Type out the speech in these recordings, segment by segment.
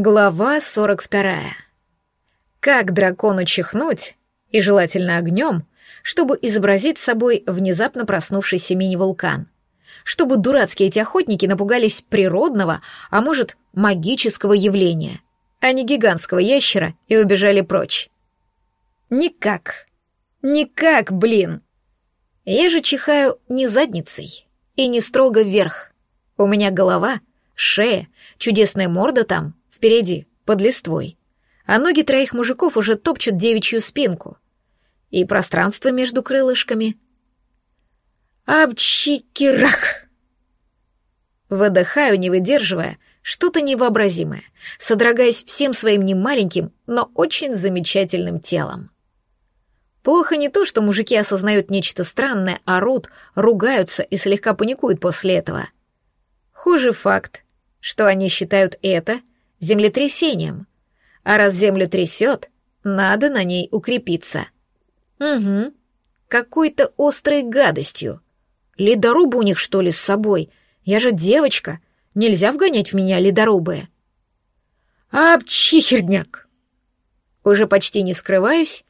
Глава 42. Как дракону чихнуть, и желательно огнем, чтобы изобразить собой внезапно проснувшийся мини-вулкан. Чтобы дурацкие эти охотники напугались природного, а может, магического явления, а не гигантского ящера и убежали прочь. Никак. Никак, блин. Я же чихаю не задницей и не строго вверх. У меня голова, шея, чудесная морда там — впереди, под листвой, а ноги троих мужиков уже топчут девичью спинку. И пространство между крылышками. Абчикирах! Выдыхаю, не выдерживая, что-то невообразимое, содрогаясь всем своим немаленьким, но очень замечательным телом. Плохо не то, что мужики осознают нечто странное, орут, ругаются и слегка паникуют после этого. Хуже факт, что они считают это землетрясением. А раз землю трясет, надо на ней укрепиться. Угу, какой-то острой гадостью. Ледорубы у них, что ли, с собой? Я же девочка, нельзя вгонять в меня ледорубы. Апчихерняк! Уже почти не скрываюсь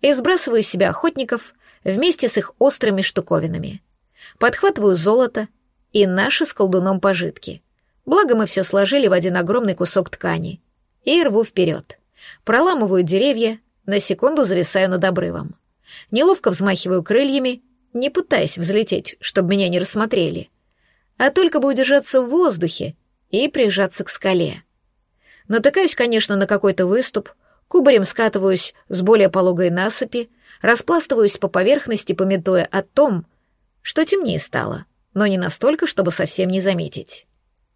и сбрасываю с себя охотников вместе с их острыми штуковинами. Подхватываю золото и наши с колдуном пожитки. Благо мы все сложили в один огромный кусок ткани. И рву вперед. Проламываю деревья, на секунду зависаю над обрывом. Неловко взмахиваю крыльями, не пытаясь взлететь, чтобы меня не рассмотрели, а только бы удержаться в воздухе и прижаться к скале. Натыкаюсь, конечно, на какой-то выступ, кубарем скатываюсь с более пологой насыпи, распластываюсь по поверхности, пометуя о том, что темнее стало, но не настолько, чтобы совсем не заметить.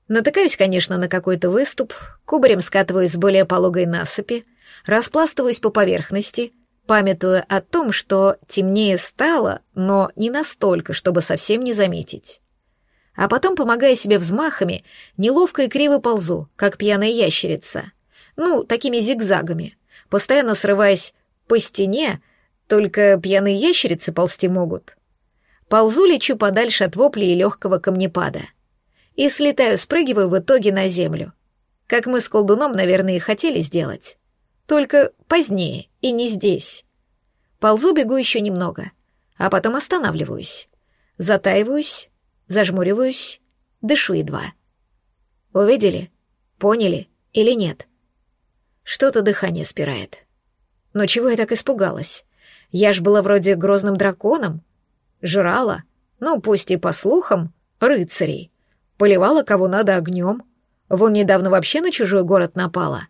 Натыкаюсь, конечно, на какой-то выступ, кубарем скатываюсь с более пологой насыпи, распластываюсь по поверхности, памятуя о том, что темнее стало, но не настолько, чтобы совсем не заметить. А потом, помогая себе взмахами, неловко и криво ползу, как пьяная ящерица. Ну, такими зигзагами, постоянно срываясь по стене, только пьяные ящерицы ползти могут. Ползу лечу подальше от воплей и легкого камнепада — и слетаю, спрыгиваю в итоге на землю. Как мы с колдуном, наверное, и хотели сделать. Только позднее и не здесь. Ползу, бегу еще немного, а потом останавливаюсь. Затаиваюсь, зажмуриваюсь, дышу едва. Увидели? Поняли или нет? Что-то дыхание спирает. Но чего я так испугалась? Я ж была вроде грозным драконом. Жрала, ну, пусть и по слухам, рыцарей поливала кого надо огнем. Вон недавно вообще на чужой город напала.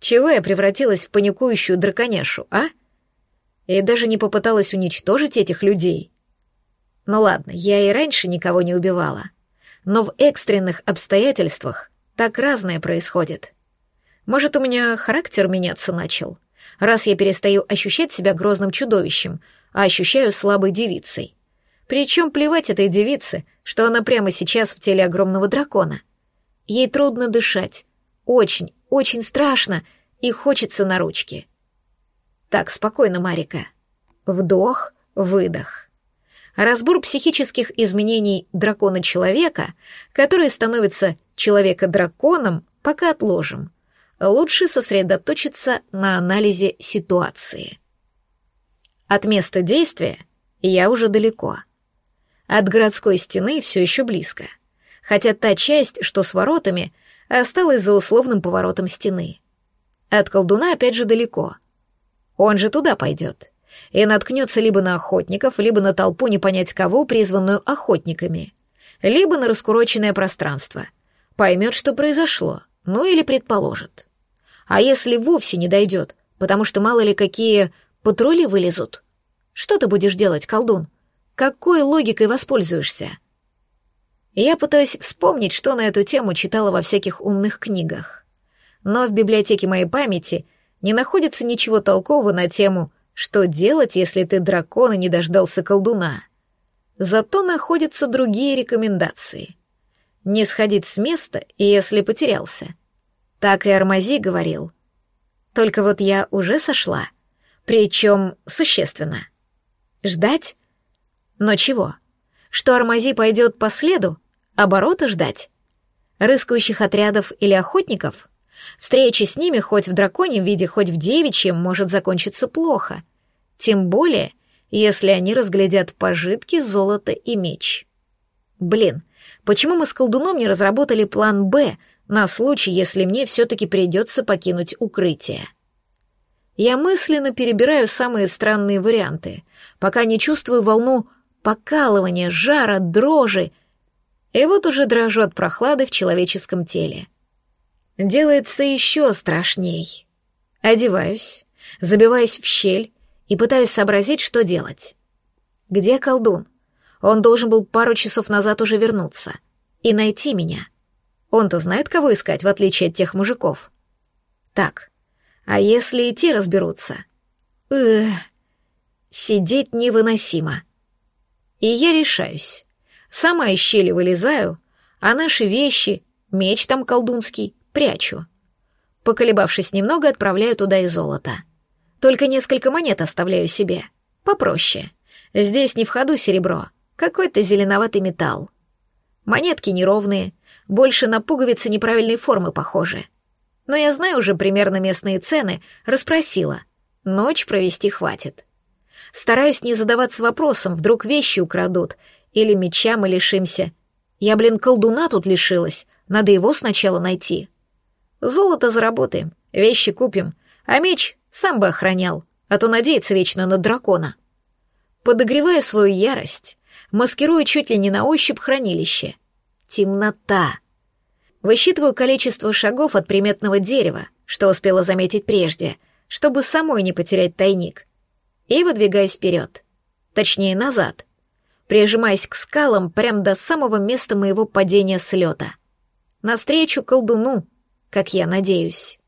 Чего я превратилась в паникующую драконяшу, а? И даже не попыталась уничтожить этих людей. Ну ладно, я и раньше никого не убивала. Но в экстренных обстоятельствах так разное происходит. Может, у меня характер меняться начал, раз я перестаю ощущать себя грозным чудовищем, а ощущаю слабой девицей. Причем плевать этой девице, что она прямо сейчас в теле огромного дракона. Ей трудно дышать. Очень, очень страшно, и хочется на ручки. Так, спокойно, Марика. Вдох, выдох. Разбор психических изменений дракона-человека, который становится человека-драконом, пока отложим. Лучше сосредоточиться на анализе ситуации. От места действия я уже далеко — от городской стены все еще близко, хотя та часть, что с воротами, осталась за условным поворотом стены. От колдуна опять же далеко. Он же туда пойдет и наткнется либо на охотников, либо на толпу не понять кого, призванную охотниками, либо на раскуроченное пространство. Поймет, что произошло, ну или предположит. А если вовсе не дойдет, потому что мало ли какие патрули вылезут? Что ты будешь делать, колдун? Какой логикой воспользуешься? Я пытаюсь вспомнить, что на эту тему читала во всяких умных книгах. Но в библиотеке моей памяти не находится ничего толкового на тему «Что делать, если ты дракон и не дождался колдуна?» Зато находятся другие рекомендации. Не сходить с места, если потерялся. Так и Армази говорил. Только вот я уже сошла. Причем существенно. Ждать? Но чего? Что Армази пойдет по следу? Оборота ждать? Рыскающих отрядов или охотников? Встреча с ними хоть в драконьем виде, хоть в девичьем может закончиться плохо. Тем более, если они разглядят пожитки, золото и меч. Блин, почему мы с колдуном не разработали план «Б» на случай, если мне все-таки придется покинуть укрытие? Я мысленно перебираю самые странные варианты, пока не чувствую волну покалывания, жара, дрожи, и вот уже дрожу от прохлады в человеческом теле. Делается еще страшней. Одеваюсь, забиваюсь в щель и пытаюсь сообразить, что делать. Где колдун? Он должен был пару часов назад уже вернуться и найти меня. Он-то знает, кого искать, в отличие от тех мужиков. Так, а если и те разберутся? Эх, сидеть невыносимо. И я решаюсь. Сама из щели вылезаю, а наши вещи, меч там колдунский, прячу. Поколебавшись немного, отправляю туда и золото. Только несколько монет оставляю себе. Попроще. Здесь не в ходу серебро, какой-то зеленоватый металл. Монетки неровные, больше на пуговицы неправильной формы похожи. Но я знаю уже примерно местные цены, расспросила. Ночь провести хватит. Стараюсь не задаваться вопросом, вдруг вещи украдут, или меча мы лишимся. Я, блин, колдуна тут лишилась, надо его сначала найти. Золото заработаем, вещи купим, а меч сам бы охранял, а то надеется вечно на дракона. Подогревая свою ярость, маскирую чуть ли не на ощупь хранилище. Темнота. Высчитываю количество шагов от приметного дерева, что успела заметить прежде, чтобы самой не потерять тайник и выдвигаюсь вперед. Точнее, назад, прижимаясь к скалам прямо до самого места моего падения с лета. Навстречу колдуну, как я надеюсь.